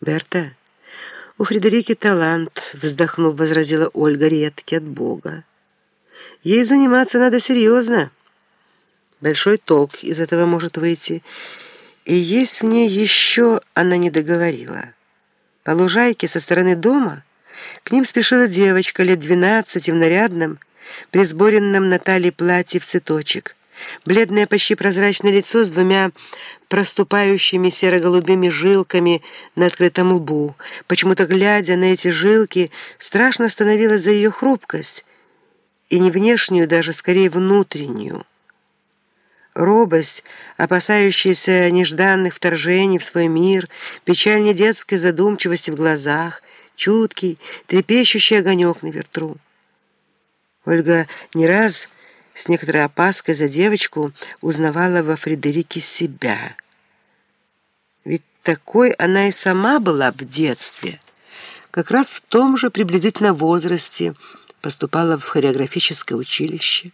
Берта, у Фредерики талант, вздохнув, возразила Ольга, редкий от Бога. Ей заниматься надо серьезно. Большой толк из этого может выйти. И есть в ней еще, она не договорила. По лужайке со стороны дома к ним спешила девочка лет двенадцати в нарядном, присборенном на талии платье в цветочек. Бледное, почти прозрачное лицо с двумя проступающими серо-голубыми жилками на открытом лбу. Почему-то, глядя на эти жилки, страшно становилось за ее хрупкость, и не внешнюю, даже скорее внутреннюю. Робость, опасающаяся нежданных вторжений в свой мир, печаль детской задумчивости в глазах, чуткий, трепещущий огонек на ветру. Ольга не раз с некоторой опаской за девочку узнавала во Фредерике себя. Ведь такой она и сама была в детстве. Как раз в том же приблизительно возрасте поступала в хореографическое училище.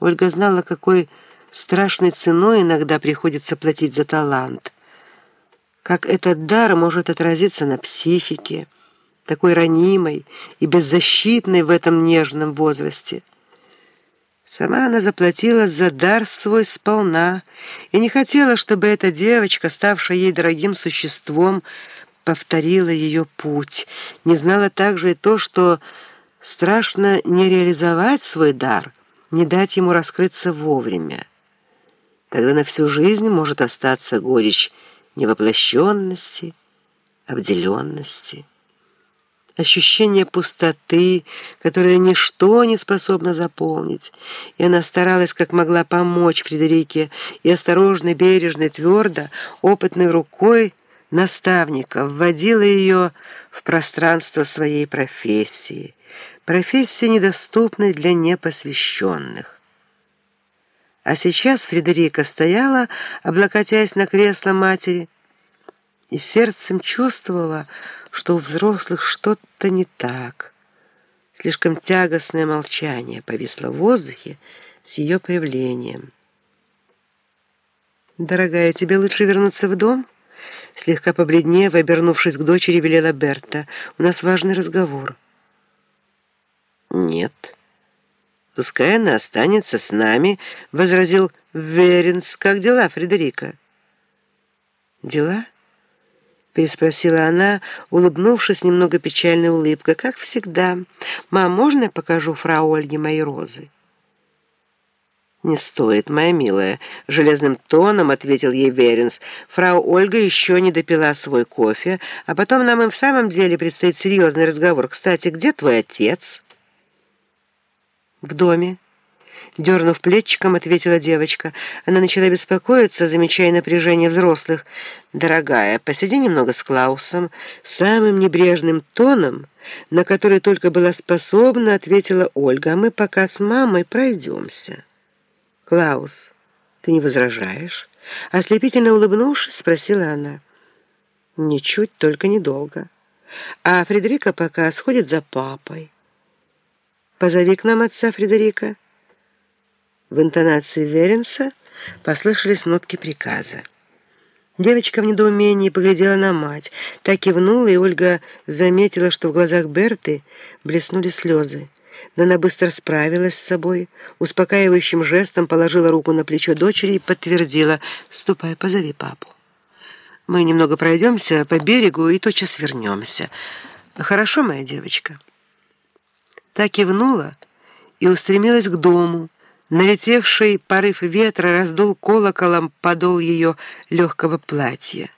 Ольга знала, какой страшной ценой иногда приходится платить за талант, как этот дар может отразиться на психике, такой ранимой и беззащитной в этом нежном возрасте. Сама она заплатила за дар свой сполна и не хотела, чтобы эта девочка, ставшая ей дорогим существом, повторила ее путь. Не знала также и то, что страшно не реализовать свой дар, не дать ему раскрыться вовремя. Тогда на всю жизнь может остаться горечь невоплощенности, обделенности ощущение пустоты, которое ничто не способно заполнить. И она старалась как могла помочь Фредерике и осторожно, бережно, твердо, опытной рукой наставника вводила ее в пространство своей профессии, профессии, недоступной для непосвященных. А сейчас Фредерика стояла, облокотясь на кресло матери, и сердцем чувствовала, что у взрослых что-то не так. Слишком тягостное молчание повисло в воздухе с ее появлением. «Дорогая, тебе лучше вернуться в дом?» Слегка побледнев, обернувшись к дочери, велела Берта. «У нас важный разговор». «Нет. Пускай она останется с нами», — возразил Веренс. «Как дела, Фредерика?» «Дела?» Переспросила она, улыбнувшись немного печальной улыбкой. «Как всегда. Мам, можно я покажу фрау Ольге мои розы?» «Не стоит, моя милая», — железным тоном ответил ей Веренс. «Фрау Ольга еще не допила свой кофе, а потом нам и в самом деле предстоит серьезный разговор. Кстати, где твой отец?» «В доме». Дернув плечиком, ответила девочка. Она начала беспокоиться, замечая напряжение взрослых. «Дорогая, посиди немного с Клаусом». Самым небрежным тоном, на который только была способна, ответила Ольга. «А мы пока с мамой пройдемся». «Клаус, ты не возражаешь?» Ослепительно улыбнувшись, спросила она. «Ничуть, только недолго. А Фредерика пока сходит за папой». «Позови к нам отца Фредерика». В интонации Веренса послышались нотки приказа. Девочка в недоумении поглядела на мать, так кивнула, и Ольга заметила, что в глазах Берты блеснули слезы. Но она быстро справилась с собой, успокаивающим жестом положила руку на плечо дочери и подтвердила «Ступай, позови папу. Мы немного пройдемся по берегу и тотчас вернемся. Хорошо, моя девочка?» Так кивнула и устремилась к дому, Налетевший порыв ветра раздул колоколом подол ее легкого платья.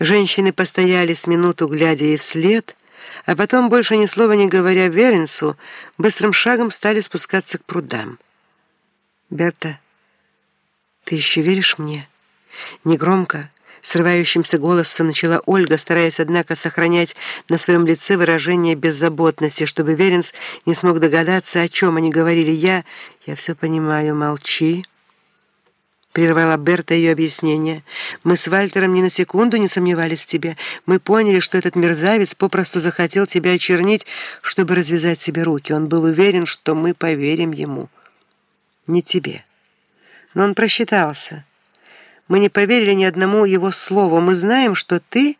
Женщины постояли с минуту, глядя ей вслед, а потом, больше ни слова не говоря Веренсу, быстрым шагом стали спускаться к прудам. «Берта, ты еще веришь мне?» Негромко, Срывающимся голосом начала Ольга, стараясь, однако, сохранять на своем лице выражение беззаботности, чтобы Веренс не смог догадаться, о чем они говорили. «Я... я все понимаю, молчи». Прервала Берта ее объяснение. «Мы с Вальтером ни на секунду не сомневались в тебе. Мы поняли, что этот мерзавец попросту захотел тебя очернить, чтобы развязать себе руки. Он был уверен, что мы поверим ему. Не тебе. Но он просчитался». Мы не поверили ни одному его слову. Мы знаем, что ты